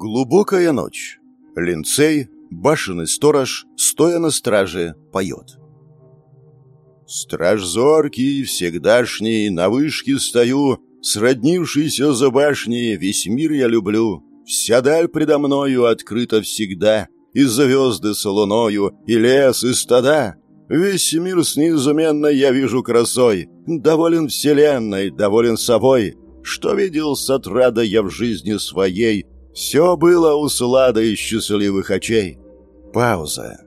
Глубокая ночь. Линцей, башенный сторож, стоя на страже, поет. Страж зоркий, всегдашний, на вышке стою, Сроднившийся за башней, весь мир я люблю. Вся даль предо мною открыта всегда, И звезды с луною, и лес, и стада. Весь мир с неизменной я вижу красой, Доволен вселенной, доволен собой. Что видел с отрада я в жизни своей, Все было у слада и счастливых очей. Пауза.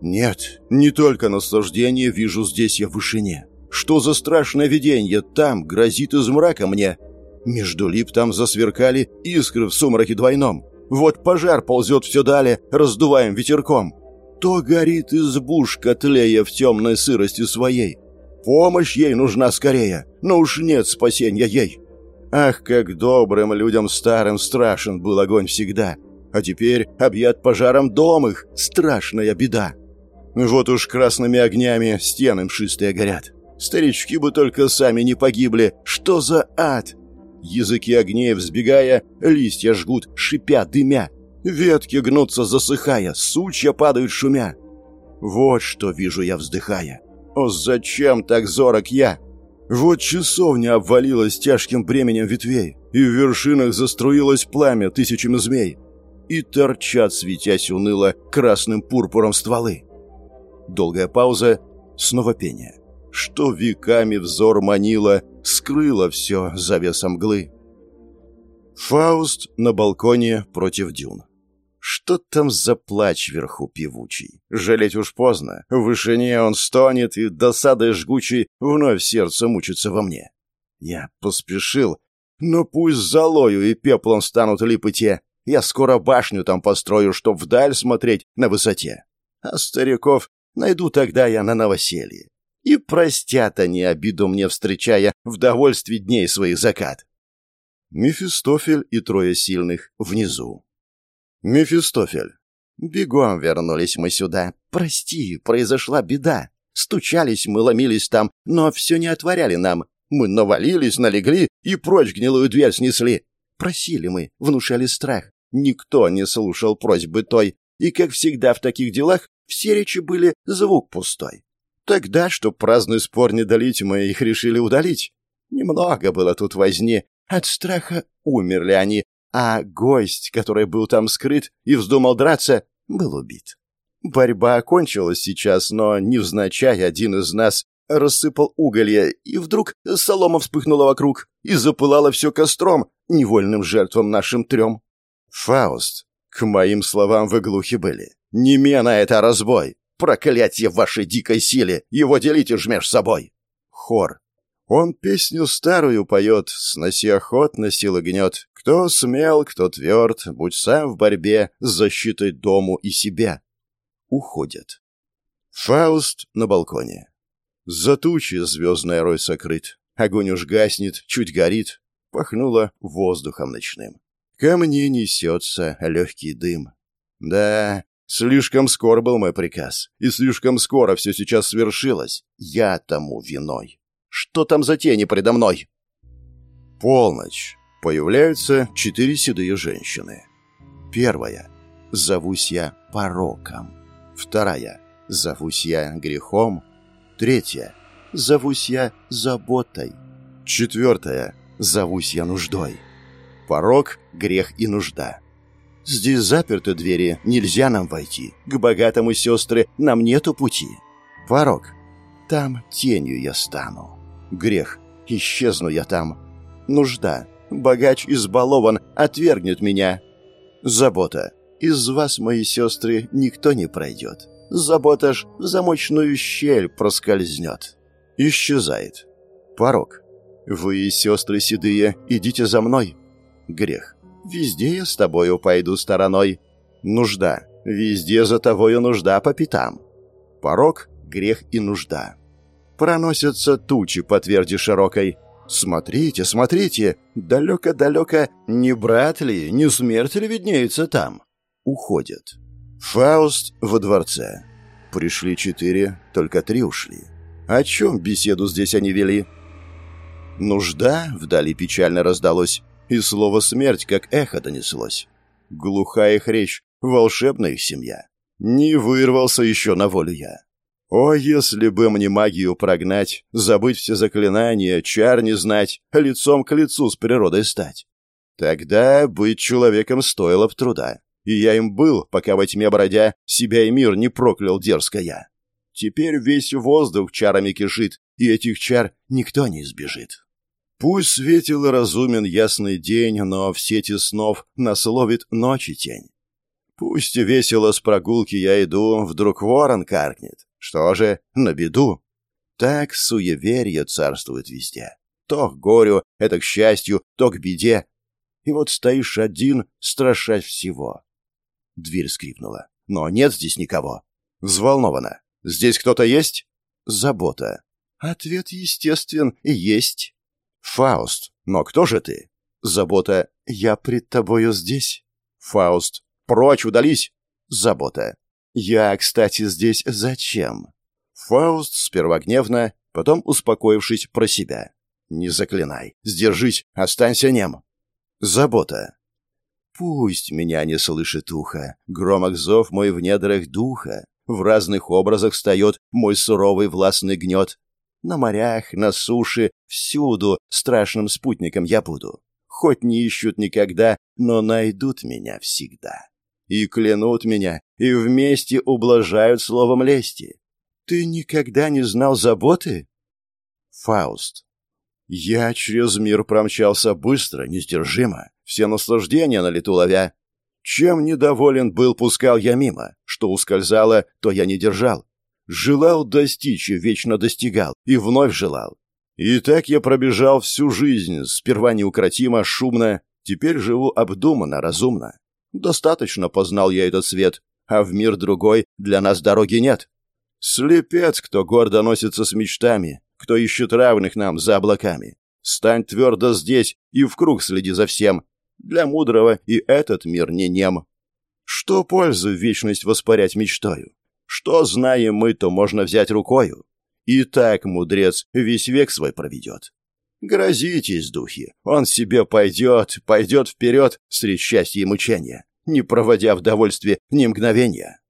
Нет, не только наслаждение вижу здесь я в вышине. Что за страшное видение там грозит из мрака мне? Между лип там засверкали искры в сумраке двойном. Вот пожар ползет все далее, раздуваем ветерком. То горит избушка, тлея в темной сырости своей. Помощь ей нужна скорее, но уж нет спасения ей. Ах, как добрым людям старым страшен был огонь всегда. А теперь объят пожаром дом их, страшная беда. Вот уж красными огнями стены мшистые горят. Старички бы только сами не погибли. Что за ад? Языки огней взбегая, листья жгут, шипя, дымя. Ветки гнутся, засыхая, сучья падают шумя. Вот что вижу я, вздыхая. О, зачем так зорок я? Вот часовня обвалилась тяжким бременем ветвей, и в вершинах заструилось пламя тысячами змей, и торчат, светясь уныло, красным пурпуром стволы. Долгая пауза, снова пение что веками взор манило, скрыло все завесом мглы. Фауст на балконе против дюн. Что там за плач вверху певучий? Жалеть уж поздно. В вышине он стонет, и досадой жгучей вновь сердце мучится во мне. Я поспешил, но пусть золою и пеплом станут липы те. Я скоро башню там построю, чтоб вдаль смотреть на высоте. А стариков найду тогда я на новоселье. И простят они обиду мне, встречая в довольстве дней своих закат. Мефистофель и трое сильных внизу. Мефистофель. Бегом вернулись мы сюда. Прости, произошла беда. Стучались мы, ломились там, но все не отворяли нам. Мы навалились, налегли и прочь гнилую дверь снесли. Просили мы, внушали страх. Никто не слушал просьбы той. И, как всегда в таких делах, все речи были звук пустой. Тогда, чтоб праздный спор не долить, мы их решили удалить. Немного было тут возни. От страха умерли они, а гость, который был там скрыт и вздумал драться, был убит. Борьба окончилась сейчас, но невзначай один из нас рассыпал уголья, и вдруг солома вспыхнула вокруг и запылало все костром, невольным жертвам нашим трем. Фауст, к моим словам вы глухи были. Не мена это разбой. Проклятье вашей дикой силе! Его делите ж меж собой!» Хор. Он песню старую поет, сноси охотно силы гнет. Кто смел, кто тверд, будь сам в борьбе с защитой дому и себя. Уходят. Фауст на балконе. За тучи звездная рой сокрыт. Огонь уж гаснет, чуть горит. Пахнуло воздухом ночным. Ко мне несется легкий дым. Да, Слишком скоро был мой приказ, и слишком скоро все сейчас свершилось. Я тому виной. Что там за тени предо мной? Полночь. Появляются четыре седые женщины. Первая. Зовусь я пороком. Вторая. Зовусь я грехом. Третья. Зовусь я заботой. Четвертая. Зовусь я нуждой. Порок, грех и нужда. Здесь заперты двери, нельзя нам войти. К богатому сестры нам нету пути. Порог. Там тенью я стану. Грех. Исчезну я там. Нужда. Богач избалован, отвергнет меня. Забота. Из вас, мои сестры, никто не пройдет. Забота ж в замочную щель проскользнет. Исчезает. Порог. Вы, сестры седые, идите за мной. Грех. Везде я с тобою пойду стороной. Нужда. Везде за тобою нужда по пятам. Порог, грех и нужда. Проносятся тучи по тверди широкой. Смотрите, смотрите, далеко-далеко, не брат ли, не смерть ли виднеется там? Уходят. Фауст во дворце. Пришли четыре, только три ушли. О чем беседу здесь они вели? Нужда вдали печально раздалось и слово «смерть» как эхо донеслось. Глухая их речь, волшебная их семья. Не вырвался еще на волю я. О, если бы мне магию прогнать, забыть все заклинания, чар не знать, лицом к лицу с природой стать. Тогда быть человеком стоило б труда. И я им был, пока во тьме бродя, себя и мир не проклял дерзко я. Теперь весь воздух чарами кишит, и этих чар никто не избежит. Пусть светил и разумен ясный день, но в сети снов нас ловит ночи тень. Пусть весело с прогулки я иду, вдруг ворон каркнет. Что же, на беду. Так суеверие царствует везде. То к горю, это к счастью, то к беде. И вот стоишь один, страшась всего. Дверь скрипнула. Но нет здесь никого. Взволнована. Здесь кто-то есть? Забота. Ответ естествен есть. Фауст. Но кто же ты? Забота. Я пред тобою здесь. Фауст. Прочь, удались. Забота. Я, кстати, здесь зачем? Фауст сперва гневно, потом успокоившись про себя. Не заклинай. Сдержись, останься нем. Забота. Пусть меня не слышит ухо, громок зов мой в недрах духа, в разных образах встает мой суровый властный гнет. На морях, на суше, всюду страшным спутником я буду. Хоть не ищут никогда, но найдут меня всегда. И клянут меня, и вместе ублажают словом лести. Ты никогда не знал заботы? Фауст. Я через мир промчался быстро, несдержимо все наслаждения на лету ловя. Чем недоволен был, пускал я мимо. Что ускользало, то я не держал. Желал достичь и вечно достигал, и вновь желал. И так я пробежал всю жизнь, сперва неукротимо, шумно, теперь живу обдуманно, разумно. Достаточно познал я этот свет, а в мир другой для нас дороги нет. Слепец, кто гордо носится с мечтами, кто ищет равных нам за облаками. Стань твердо здесь и в круг следи за всем, для мудрого и этот мир не нем. Что пользы в вечность воспарять мечтою? Что знаем мы, то можно взять рукою. И так мудрец весь век свой проведет. Грозитесь, духи, он себе пойдет, пойдет вперед средь счастья и мучения, не проводя в довольстве ни мгновения.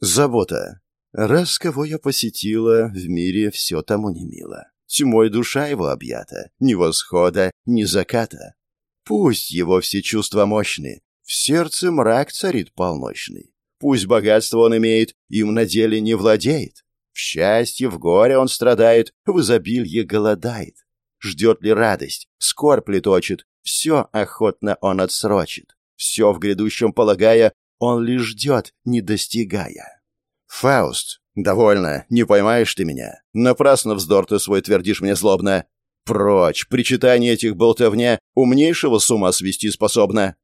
Забота. Раз кого я посетила, в мире все тому не мило. Тьмой душа его объята, ни восхода, ни заката. Пусть его все чувства мощны, в сердце мрак царит полночный. Пусть богатство он имеет, им на деле не владеет. В счастье, в горе он страдает, в изобилье голодает. Ждет ли радость, скорбь ли точит, все охотно он отсрочит. Все в грядущем полагая, он лишь ждет, не достигая. Фауст, довольно, не поймаешь ты меня. Напрасно вздор ты свой твердишь мне злобно. Прочь, причитание этих болтовня умнейшего с ума свести способно.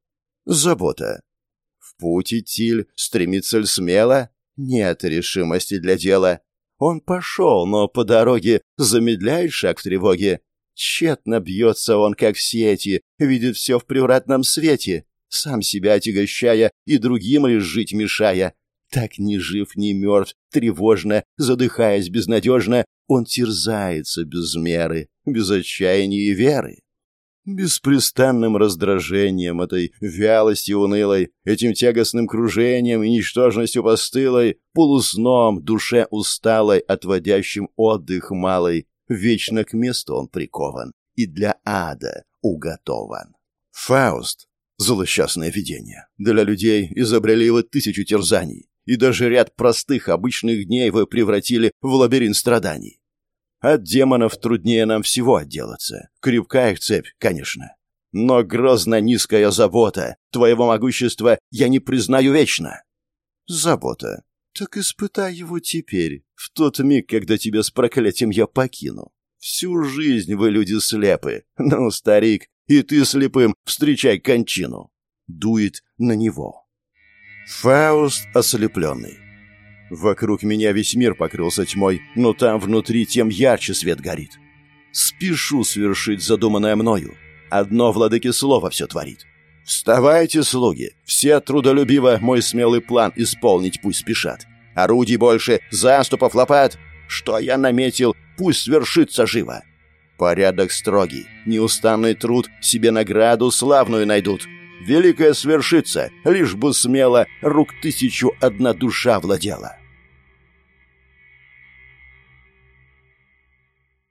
Забота. В путь идти, стремится ли смело? Нет решимости для дела. Он пошел, но по дороге замедляет шаг в тревоге. Тщетно бьется он, как в сети, видит все в превратном свете, сам себя отягощая и другим лишь жить мешая. Так ни жив, ни мертв, тревожно, задыхаясь безнадежно, он терзается без меры, без отчаяния и веры. Беспрестанным раздражением этой вялости унылой, этим тягостным кружением и ничтожностью постылой, полусном, душе усталой, отводящим отдых малый, вечно к месту он прикован и для ада уготован. Фауст — злосчастное видение. Для людей изобрели вы тысячу терзаний, и даже ряд простых обычных дней вы превратили в лабиринт страданий. От демонов труднее нам всего отделаться. Крепка их цепь, конечно. Но грозно низкая забота. Твоего могущества я не признаю вечно. Забота. Так испытай его теперь, в тот миг, когда тебя с проклятием я покину. Всю жизнь вы люди слепы. Ну, старик, и ты слепым встречай кончину. Дует на него. Фауст ослепленный. Вокруг меня весь мир покрылся тьмой, но там внутри тем ярче свет горит. Спешу свершить задуманное мною. Одно владыки слова все творит. Вставайте, слуги, все трудолюбиво мой смелый план исполнить пусть спешат. Орудий больше, заступов лопат. Что я наметил, пусть свершится живо. Порядок строгий, неустанный труд себе награду славную найдут. великое свершится, лишь бы смело рук тысячу одна душа владела.